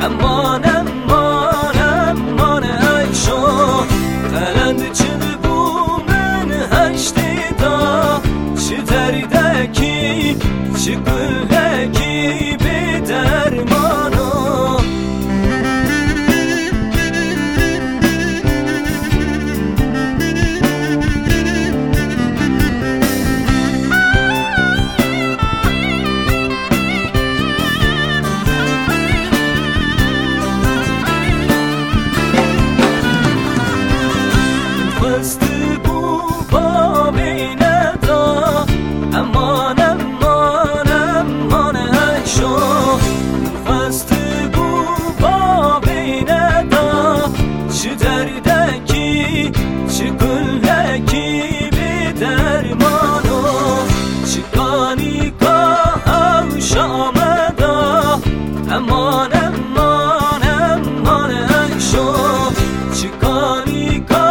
amor. آمدا. امان امان امان شو چی کاری که